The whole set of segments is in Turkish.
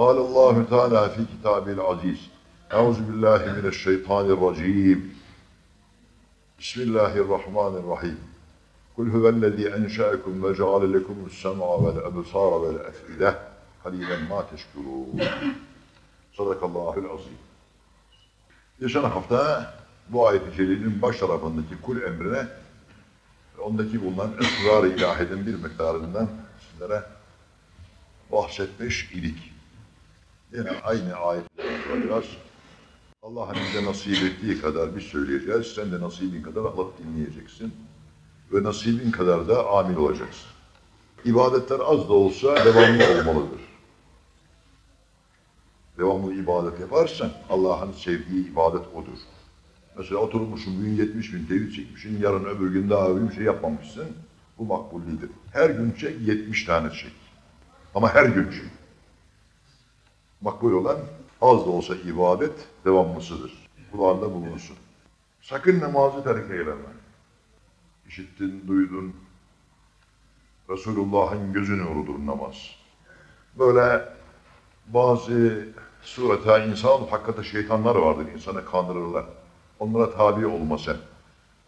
Allahu Teala fi kitabil aziz. Euzu billahi mineşşeytanirracim. Bismillahirrahmanirrahim. Kul huvellezî enşa'ekum ve ceale lekumus sem'a vel ebsâra vel ef'ide. Halilen ma teşkurûn. Sadakallahul azim. Geçen hafta bu ayet-i celilin baş tarafındaki kul emrine ondaki bulunan ısrar-ı ilahidin bir miktarından sizlere bahsetmiş idik. Yine aynı ayetlerden biraz Allah'ın bize nasip ettiği kadar biz söyleyeceğiz. Sen de nasibin kadar alıp dinleyeceksin. Ve nasibin kadar da amil olacaksın. İbadetler az da olsa devamlı olmalıdır. Devamlı ibadet yaparsan Allah'ın sevdiği ibadet odur. Mesela oturmuşsun bugün 70 bin tevhid çekmişsin, yarın öbür gün daha bir şey yapmamışsın. Bu makbul değildir. Her gün çek 70 tane çek. Ama her gün çek. Makbul olan az da olsa ibadet devamlısıdır. Kulağında bulunsun. Sakın namazı terk eyleme. İşittin, duydun. Resulullah'ın gözü nurudur namaz. Böyle bazı sureta insan hakikate şeytanlar vardır. insanı kandırırlar. Onlara tabi olma sen.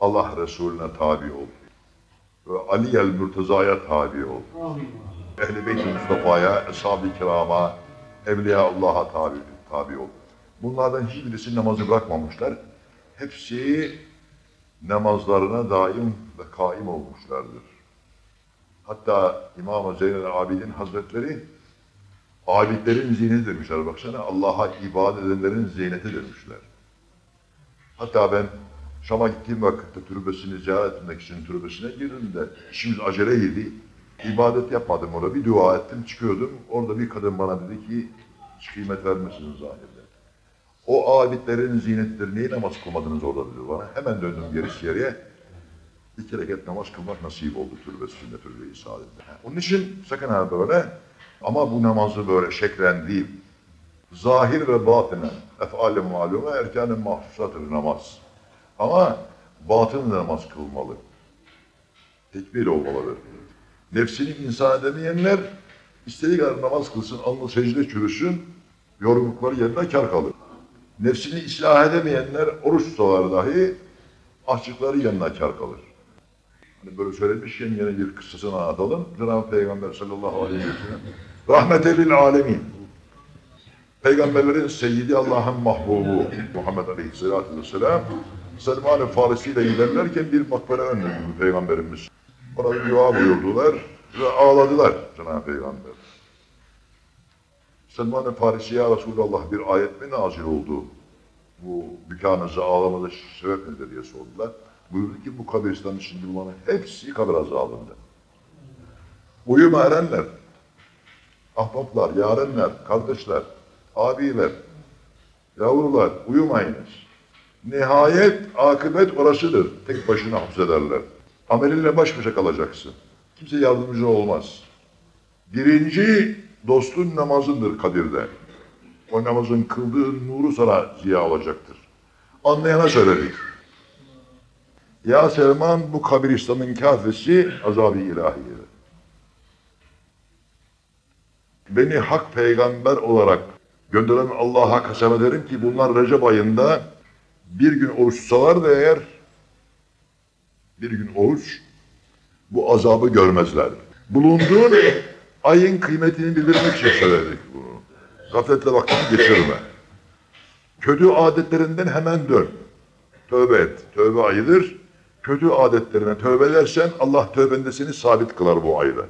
Allah Resulüne tabi ol. Ve Ali el Mürteza'ya tabi ol. Ehl-i Beyt-i Mustafa'ya, Eshab-ı Kiram'a, Evliyaullah'a tabi, tabi ol. Bunlardan hiçbirisi namazı bırakmamışlar. Hepsi namazlarına daim ve kaim olmuşlardır. Hatta İmam-ı Zeynel Abidin Hazretleri abidlerin ziyneti demişler. Baksana Allah'a ibadet edenlerin ziyneti demişler. Hatta ben Şam'a gittiğim vakitte türbesini ziyaret etmek için türbesine girdim de işimiz aceleydi. İbadet yapmadım orada. Bir dua ettim, çıkıyordum. Orada bir kadın bana dedi ki hiç kıymet vermesiniz zahirde. O abidlerin ziynetleri niye namaz kılmadınız orada dedi bana. Hemen döndüm geri yere. İki rekat namaz kılmak nasip oldu türbesinde, türbe-i saadette. Onun için sakın ha böyle ama bu namazı böyle şeklen değil, zahir ve batinen, efal-i malume, erkan-ı mahsusattır namaz. Ama batın namaz kılmalı. Tekbir olmalıdır. Nefsini insan edemeyenler istediği kadar namaz kılsın, alnı secde çürüsün, yorgunlukları yerine kar kalır. Nefsini ıslah edemeyenler oruç tutalar dahi açlıkları yanına kar kalır. Hani böyle söylemişken yine bir kıssasını anlatalım. Cenab-ı Peygamber sallallahu aleyhi ve sellem rahmete lil alemin. Peygamberlerin seyyidi Allah'ın mahbubu Muhammed aleyhissalatü vesselam Selman-ı Farisi ile giderlerken bir makbere önledi Peygamberimiz. Ona bir dua buyurdular ve ağladılar Cenab-ı Peygamber. Selman-ı Farisi ya Resulallah bir ayet mi nazil oldu? Bu bükanınızı ağlamanız sebep nedir diye sordular. Buyurdu ki bu kabristan içinde bulunan hepsi kabir azabında. Uyuma erenler, ahbaplar, yarenler, kardeşler, abiler, yavrular uyumayınız. Nihayet akıbet orasıdır. Tek başına hapsederler. Amelinle baş başa kalacaksın. Kimse yardımcı olmaz. Birinci dostun namazındır kadirde. O namazın kıldığı nuru sana ziya olacaktır. Anlayana söyledik. Ya Selman bu kabristanın kafesi azab-ı ilahiye. Beni hak peygamber olarak gönderen Allah'a kasem ederim ki bunlar Recep ayında bir gün oruç tutsalar da eğer bir gün oruç bu azabı görmezler. Bulunduğun ayın kıymetini bildirmek için söyledik bunu. Gafletle vaktini geçirme. Kötü adetlerinden hemen dön. Tövbe et. Tövbe ayıdır. Kötü adetlerine tövbe edersen Allah tövbende seni sabit kılar bu ayda.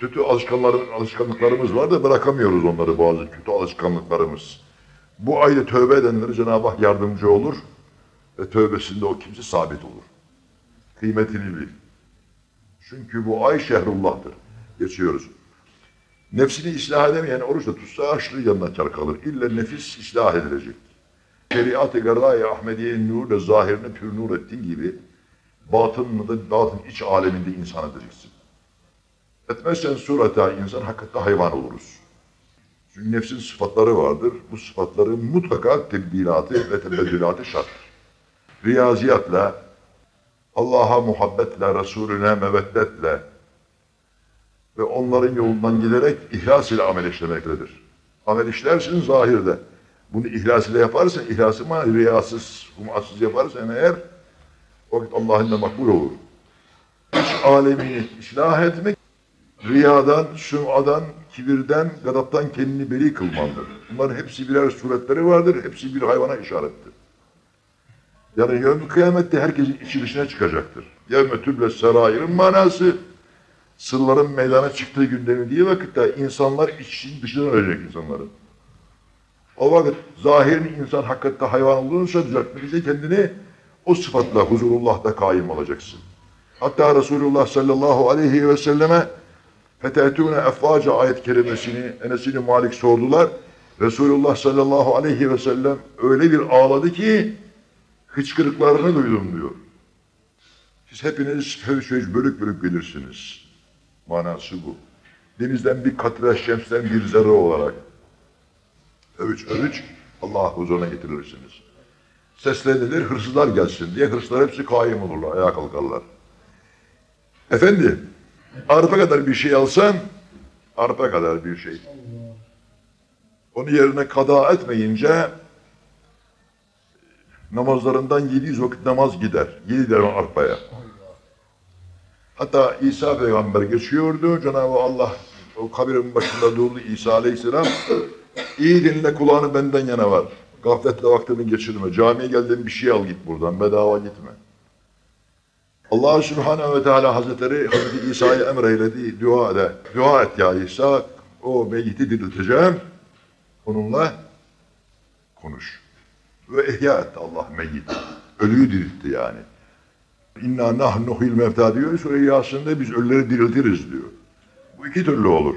Kötü alışkanlıklarımız, var da bırakamıyoruz onları bazı kötü alışkanlıklarımız. Bu ayda tövbe edenlere Cenab-ı Hak yardımcı olur ve tövbesinde o kimse sabit olur. Kıymetini bil. Çünkü bu ay şehrullah'tır. Geçiyoruz. Nefsini ıslah edemeyen oruç da tutsa açlığı yanına kar kalır. İlle nefis ıslah edilecek. Şeriat-ı Garra-i Ahmediye'nin nuruyla zahirini pür nur ettiğin gibi batınını da batın iç aleminde insan edeceksin. Etmezsen sureta insan hakikaten hayvan oluruz. Çünkü nefsin sıfatları vardır. Bu sıfatların mutlaka tebdilatı ve tebeddülatı şarttır. Riyaziyatla, Allah'a muhabbetle, Resulüne meveddetle, ve onların yolundan giderek ihlas ile amel işlemektedir. Amel işlersin zahirde. Bunu ihlas ile yaparsan, ihlası ama riyasız, humatsız yaparsan eğer o vakit Allah'ın da makbul olur. İç alemini ıslah etmek, riyadan, sümadan, kibirden, gadaptan kendini beri kılmandır. Bunların hepsi birer suretleri vardır, hepsi bir hayvana işarettir. Yani yevm kıyamette herkesin içi dışına çıkacaktır. Yevme tüble serayir'in manası, sırların meydana çıktığı gündemi vakitte insanlar için dışına ölecek insanların. O vakit zahirin insan hakikatte hayvan olduğunu düzeltmelice kendini o sıfatla huzurullah'ta kaim olacaksın. Hatta Resulullah sallallahu aleyhi ve selleme Fetetûne efvaca ayet kerimesini Enes-i Malik sordular. Resulullah sallallahu aleyhi ve sellem öyle bir ağladı ki hıçkırıklarını duydum diyor. Siz hepiniz fevş bölük bölük gelirsiniz. Manası bu. Denizden bir katre şemsten bir zerre olarak övüç övüç Allah huzuruna getirirsiniz. Seslenilir hırsızlar gelsin diye hırsızlar hepsi kaim olurlar, ayağa kalkarlar. Efendi, arpa kadar bir şey alsan, arpa kadar bir şey. Onu yerine kada etmeyince namazlarından 700 vakit namaz gider. 7 derman arpaya. Hatta İsa peygamber geçiyordu. Cenab-ı Allah o kabirin başında durdu İsa aleyhisselam. İyi dinle kulağını benden yana var. Gafletle vaktini geçirme. Camiye geldin bir şey al git buradan. Bedava gitme. Allah Subhanahu ve Teala Hazretleri Hazreti İsa'yı emreyledi. Dua ede. Dua et ya İsa. O meyyiti dirilteceğim. Onunla konuş. Ve ihya etti Allah meyyiti. Ölüyü diriltti yani. İnna nahnu nuhil mevta diyor. Sure Yasin'de biz ölüleri diriltiriz diyor. Bu iki türlü olur.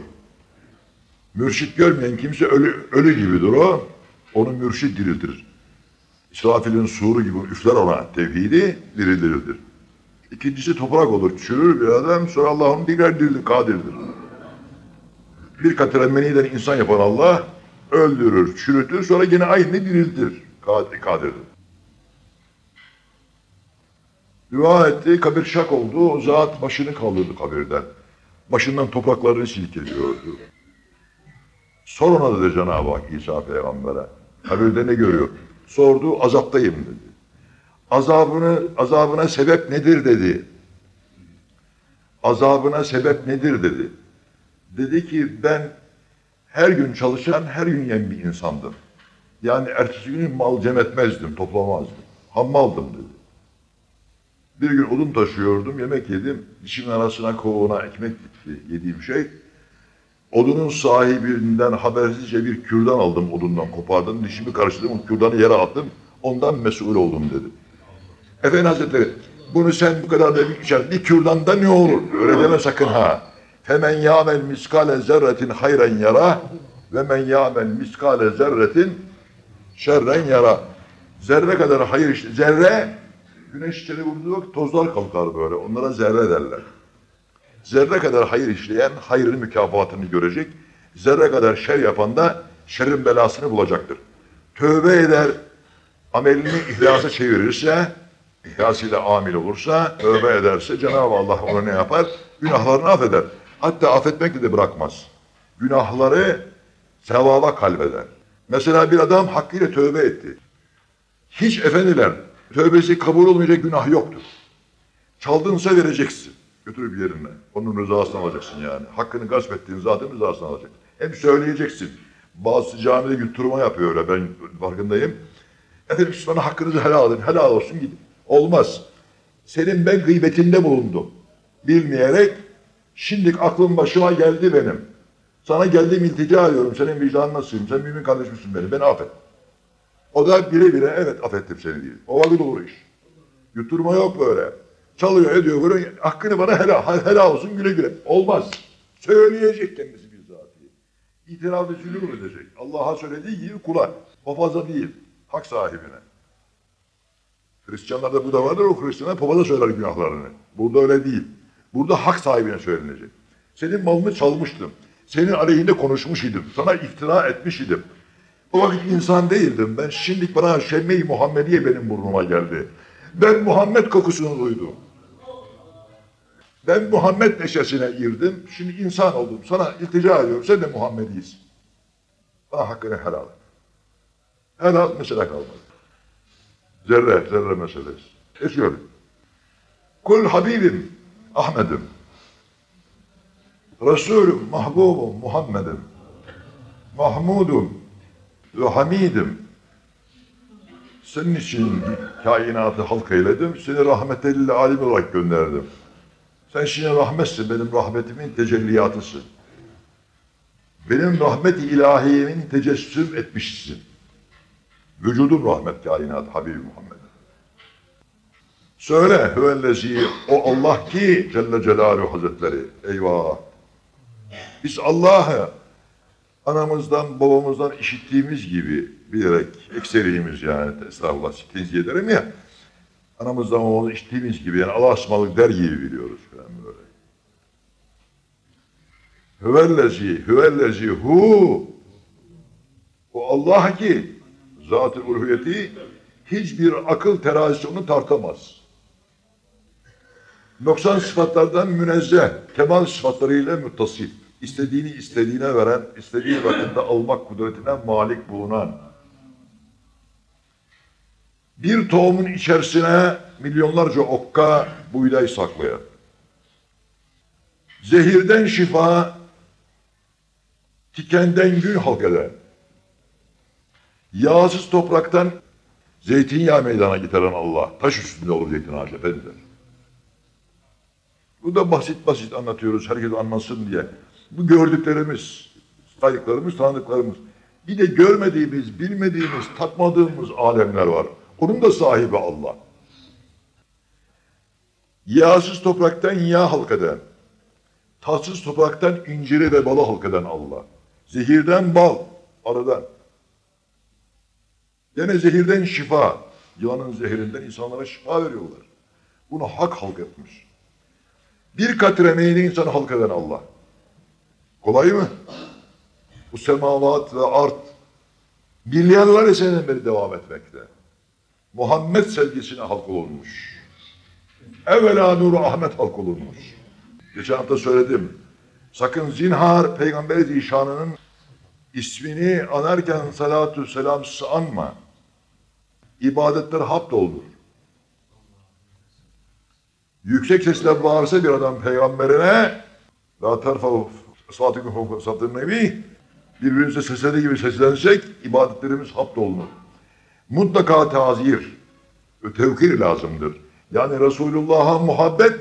Mürşit görmeyen kimse ölü, ölü gibidir o. Onu mürşit diriltir. İsrafil'in suru gibi üfler ona tevhidi diriltirir. İkincisi toprak olur, çürür bir adam. Sonra Allah onu tekrar diriltir, kadirdir. Bir katre meniden insan yapan Allah öldürür, çürütür, sonra yine aynı diriltir. Kadir, kadirdir. Dua etti, kabir şak oldu. Zat başını kaldırdı kabirden. Başından topraklarını silkeliyordu. Sor ona dedi Cenab-ı Hak İsa Peygamber'e. Kabirde ne görüyor? Sordu, azaptayım dedi. Azabını, azabına sebep nedir dedi. Azabına sebep nedir dedi. Dedi ki ben her gün çalışan, her gün yiyen bir insandım. Yani ertesi gün mal cem etmezdim, toplamazdım. Hammaldım dedi. Bir gün odun taşıyordum, yemek yedim. Dişimin arasına kovuğuna ekmek gitti yediğim şey. Odunun sahibinden habersizce bir kürdan aldım odundan kopardım. Dişimi karıştırdım, kürdanı yere attım. Ondan mesul oldum dedi. Efendi Hazretleri, bunu sen bu kadar da içer. Bir kürdanda ne olur? Öyle deme sakın ha. Femen yâmel miskale zerretin hayren yara ve men yâmel miskale zerretin şerren yara. Zerre kadar hayır işte. Zerre güneş içeri vurduğu tozlar kalkar böyle. Onlara zerre derler. Zerre kadar hayır işleyen hayrın mükafatını görecek. Zerre kadar şer yapan da şerrin belasını bulacaktır. Tövbe eder, amelini ihlasa çevirirse, ihlasıyla amil olursa, tövbe ederse Cenab-ı Allah ona ne yapar? Günahlarını affeder. Hatta affetmekle de bırakmaz. Günahları sevaba kalbeder. Mesela bir adam hakkıyla tövbe etti. Hiç efendiler, tövbesi kabul olmayacak günah yoktur. Çaldınsa vereceksin. Götürüp yerine. Onun rızasını alacaksın yani. Hakkını gasp ettiğin zaten rızasını alacaksın. Hem söyleyeceksin. Bazı camide yutturma yapıyor öyle ben farkındayım. Efendim siz bana hakkınızı helal edin. Helal olsun gidin. Olmaz. Senin ben gıybetinde bulundum. Bilmeyerek şimdi aklım başıma geldi benim. Sana geldiğim iltica ediyorum. Senin vicdanın nasılsın? Sen mümin kardeşimsin benim. Beni affet. O da bire bire evet affettim seni diyor. O vakit olur iş. Yuturma yok böyle. Çalıyor ediyor böyle hakkını bana helal, helal olsun güle güle. Olmaz. Söyleyecek kendisi bizzatihi. İtiraf-ı zulüm edecek. Allah'a söylediği gibi kula. Papaza değil. Hak sahibine. Hristiyanlarda bu da vardır. O Hristiyanlar papaza söyler günahlarını. Burada öyle değil. Burada hak sahibine söylenecek. Senin malını çalmıştım. Senin aleyhinde konuşmuş idim. Sana iftira etmiş idim. O vakit insan değildim ben. Şimdi bana Şemme-i Muhammediye benim burnuma geldi. Ben Muhammed kokusunu duydum. Ben Muhammed neşesine girdim. Şimdi insan oldum. Sana iltica ediyorum. Sen de Muhammediyiz. Bana hakkını helal et. Helal mesele kalmadı. Zerre, zerre meselesi. Esiyorum. Kul Habibim, Ahmet'im. Resulüm, Mahbubum, Muhammed'im. Mahmudum ve Hamidim. Senin için kainatı halk eyledim. Seni rahmetelli alim olarak gönderdim. Sen şimdi rahmetsin, benim rahmetimin tecelliyatısın. Benim rahmet-i ilahiyemin tecessüm etmişsin. Vücudun rahmet kainat Habibi Muhammed. Söyle hüvellezi o Allah ki Celle Celaluhu Hazretleri. Eyvah. Biz Allah'ı anamızdan babamızdan işittiğimiz gibi bilerek ekseriyimiz yani estağfurullah tenzih ederim ya. Anamızdan babamızdan işittiğimiz gibi yani Allah'a ısmarladık der gibi biliyoruz falan böyle. Hüvellezi, hüvellezi hu. O Allah ki zat-ı uluhiyeti hiçbir akıl terazisi onu tartamaz. Noksan sıfatlardan münezzeh, kemal sıfatlarıyla muttasif. İstediğini istediğine veren, istediği vakitte almak kudretine malik bulunan. Bir tohumun içerisine milyonlarca okka buğday saklayan. Zehirden şifa, tikenden gül halk eden. Yağsız topraktan zeytinyağı meydana getiren Allah. Taş üstünde olur zeytin ağacı efendiler. Bu da basit basit anlatıyoruz herkes anlasın diye. Bu gördüklerimiz, saydıklarımız, tanıdıklarımız. Bir de görmediğimiz, bilmediğimiz, tatmadığımız alemler var. Onun da sahibi Allah. Yağsız topraktan yağ halkadan, tatsız topraktan inciri ve balı halkadan Allah. Zehirden bal, arıdan. Gene zehirden şifa, yılanın zehirinden insanlara şifa veriyorlar. Bunu hak halk etmiş. Bir katre meyli insanı halk eden Allah. Kolay mı? Bu semavat ve art milyarlar seneden beri devam etmekte. Muhammed sevgisine halk olunmuş. Evvela nuru Ahmet halk olunmuş. Geçen hafta söyledim. Sakın zinhar Peygamber Zişanı'nın ismini anarken salatü selam anma. İbadetler hap doldur. Yüksek sesle bağırsa bir adam peygamberine la terfav sıfatı satın nebi birbirimize seslediği gibi seslensek ibadetlerimiz hap dolunur. Mutlaka tazir ve tevkir lazımdır. Yani Resulullah'a muhabbet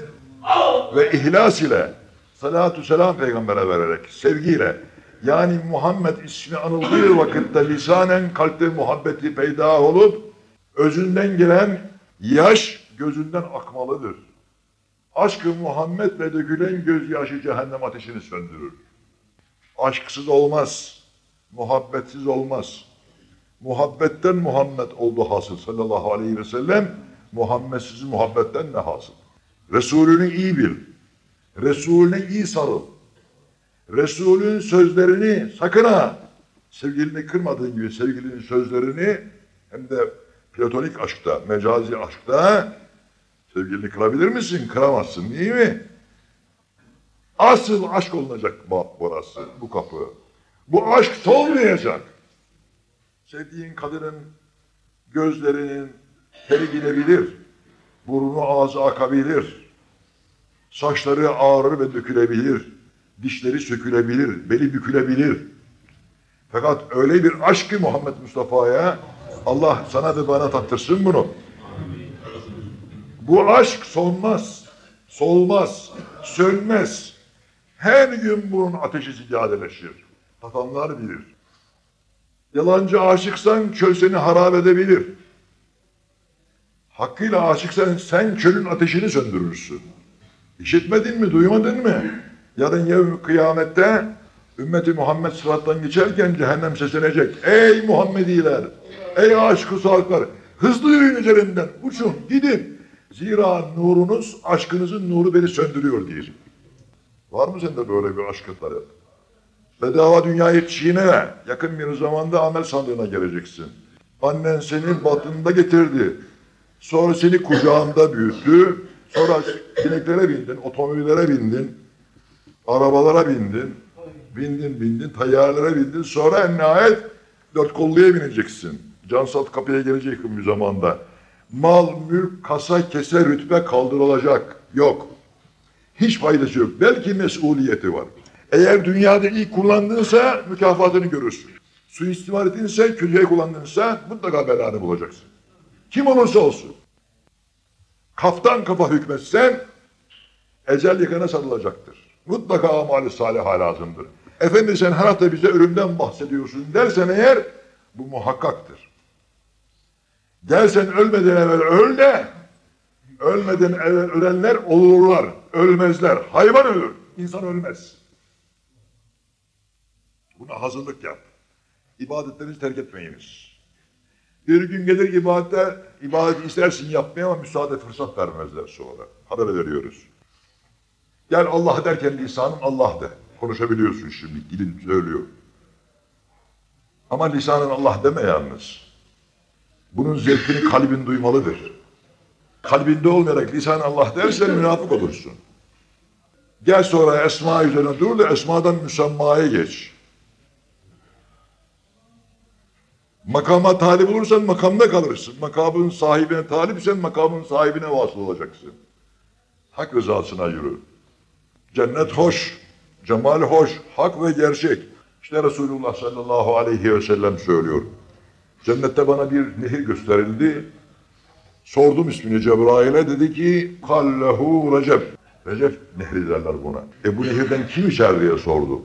ve ihlas ile salatü selam peygambere vererek, sevgiyle yani Muhammed ismi anıldığı vakitte lisanen kalpte muhabbeti peyda olup özünden gelen yaş gözünden akmalıdır. Aşkı Muhammed'le dökülen gözyaşı cehennem ateşini söndürür. Aşksız olmaz, muhabbetsiz olmaz. Muhabbetten Muhammed oldu hasıl sallallahu aleyhi ve sellem. Muhammedsiz muhabbetten ne hasıl? Resulünü iyi bil. Resulüne iyi sarıl. Resulün sözlerini sakın ha sevgilini kırmadığın gibi sevgilinin sözlerini hem de platonik aşkta, mecazi aşkta sevgilini kırabilir misin? Kıramazsın değil mi? Asıl aşk olunacak burası, bu kapı. Bu aşk solmayacak. Sevdiğin kadının gözlerinin teri gidebilir, burnu ağzı akabilir, saçları ağrır ve dökülebilir, dişleri sökülebilir, beli bükülebilir. Fakat öyle bir aşk ki Muhammed Mustafa'ya Allah sana ve bana tattırsın bunu. Bu aşk solmaz, solmaz, sönmez. Her gün bunun ateşi ziyadeleşir. Tatanlar bilir. Yalancı aşıksan çöl seni harap edebilir. Hakkıyla aşıksan sen çölün ateşini söndürürsün. İşitmedin mi, duymadın mı? Yarın yevm kıyamette ümmeti Muhammed sırattan geçerken cehennem seslenecek. Ey Muhammediler, ey aşkı salklar, hızlı yürüyün üzerinden, uçun, gidin. Zira nurunuz, aşkınızın nuru beni söndürüyor diyecek. Var mı sende böyle bir aşkıtları? Bedava dünyayı çiğne, yakın bir zamanda amel sandığına geleceksin. Annen seni batında getirdi. Sonra seni kucağında büyüttü. Sonra bineklere bindin, otomobillere bindin, arabalara bindin, bindin bindin, tayyarelere bindin. Sonra en nihayet dört kolluya bineceksin. Cansat kapıya gelecek bir zamanda. Mal, mülk, kasa, kese, rütbe kaldırılacak. Yok. Hiç faydası yok. Belki mesuliyeti var. Eğer dünyada ilk kullandığınsa mükafatını görürsün. Suistimal ettinse, kötüye kullandığınsa mutlaka belanı bulacaksın. Kim olursa olsun. Kaftan kafa hükmetsen ecel yakana sarılacaktır. Mutlaka amali salih lazımdır. Efendi sen her hafta bize ölümden bahsediyorsun dersen eğer bu muhakkaktır. Dersen ölmeden evvel öl de ölmeden evvel ölenler olurlar, ölmezler. Hayvan ölür, insan ölmez. Buna hazırlık yap. İbadetlerinizi terk etmeyiniz. Bir gün gelir ibadete, ibadet istersin yapmaya ama müsaade fırsat vermezler sonra. Haber veriyoruz. Gel Allah derken lisanın Allah de. Konuşabiliyorsun şimdi, dilin söylüyor. Ama lisanın Allah deme yalnız. Bunun zevkini kalbin duymalıdır. Kalbinde olmayarak lisan Allah dersen münafık olursun. Gel sonra esma üzerine dur da esmadan müsemmaya geç. Makama talip olursan makamda kalırsın. Makamın sahibine talipsen makamın sahibine vasıl olacaksın. Hak rızasına yürü. Cennet hoş, cemal hoş, hak ve gerçek. İşte Resulullah sallallahu aleyhi ve sellem söylüyor. Cennette bana bir nehir gösterildi. Sordum ismini Cebrail'e dedi ki Kallehu Recep. Recep nehri derler buna. E bu nehirden kim içer diye sordu.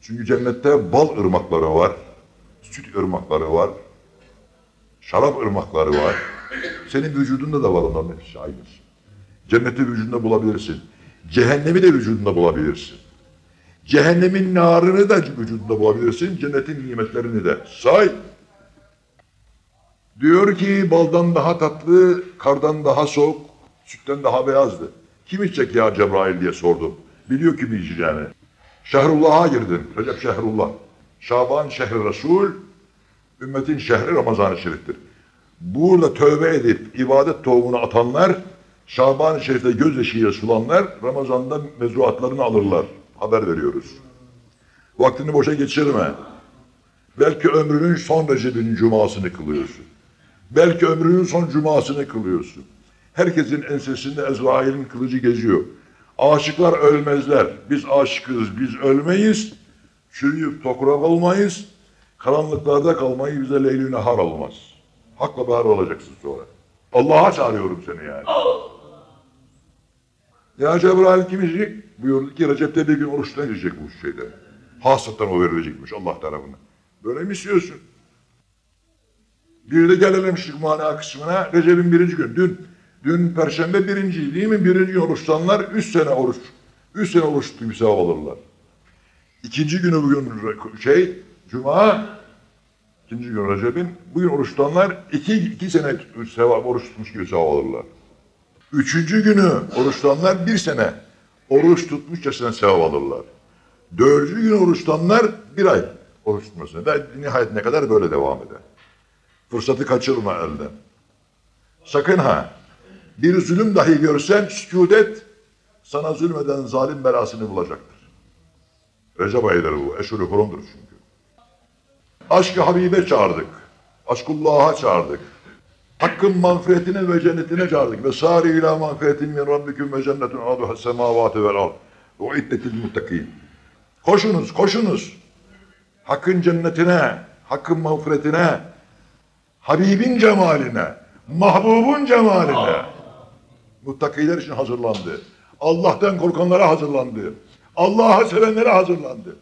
Çünkü cennette bal ırmakları var, süt ırmakları var, şarap ırmakları var. Senin vücudunda da var onların hepsi aynısı. Cenneti vücudunda bulabilirsin. Cehennemi de vücudunda bulabilirsin. Cehennemin narını da vücudunda bulabilirsin. Cennetin nimetlerini de. Say. Diyor ki baldan daha tatlı, kardan daha soğuk, sütten daha beyazdı. Kim içecek ya Cebrail diye sordum. Biliyor kim içeceğini. Şehrullah'a girdin. Recep Şehrullah. Şaban şehri Resul, ümmetin şehri Ramazan-ı Şerif'tir. Burada tövbe edip ibadet tohumunu atanlar, Şaban-ı Şerif'te gözyaşıyla sulanlar, Ramazan'da mezruatlarını alırlar. Haber veriyoruz. Vaktini boşa geçirme. Belki ömrünün son Recep'in cumasını kılıyorsun. Belki ömrünün son cumasını kılıyorsun. Herkesin ensesinde Ezrail'in kılıcı geziyor. Aşıklar ölmezler. Biz aşıkız, biz ölmeyiz. Çürüyüp toprak olmayız. Karanlıklarda kalmayı bize leyli nehar olmaz. Hakla beraber olacaksın sonra. Allah'a çağırıyorum seni yani. Ya Cebrail kim içecek? Buyurdu ki Recep'te bir gün oruçtan içecek bu şeyde. Hasıttan o verilecekmiş Allah tarafından. Böyle mi istiyorsun? Bir de gelelim şu mana kısmına. Recep'in birinci gün. Dün, dün Perşembe birinci değil mi? Birinci gün oruç tutanlar üç sene oruç. Üç sene oruç tuttuğu bir sevap alırlar. İkinci günü bugün şey, Cuma, ikinci gün Recep'in, bugün oruç tutanlar iki, iki sene sevap, oruç tutmuş gibi sevap alırlar. Üçüncü günü oruç tutanlar bir sene oruç tutmuşçasına sevap alırlar. Dördüncü gün oruç tutanlar bir ay oruç tutmasına. Ve nihayet ne kadar böyle devam eder. Fırsatı kaçırma elden. Sakın ha, bir zulüm dahi görsen sükut et, sana zulmeden zalim belasını bulacaktır. Recep ayıdır bu, eşhur-u kurumdur çünkü. Aşk-ı Habibe çağırdık, aşkullah'a çağırdık. Hakkın mağfiretine ve cennetine çağırdık. Ve sari ila mağfiretin min rabbiküm ve cennetun aduha semavati vel ard. Ve iddetil muttakin. Koşunuz, koşunuz. Hakkın cennetine, hakkın mağfiretine, Habibin cemaline, mahbubun cemaline. Muttakiler için hazırlandı. Allah'tan korkanlara hazırlandı. Allah'a sevenlere hazırlandı.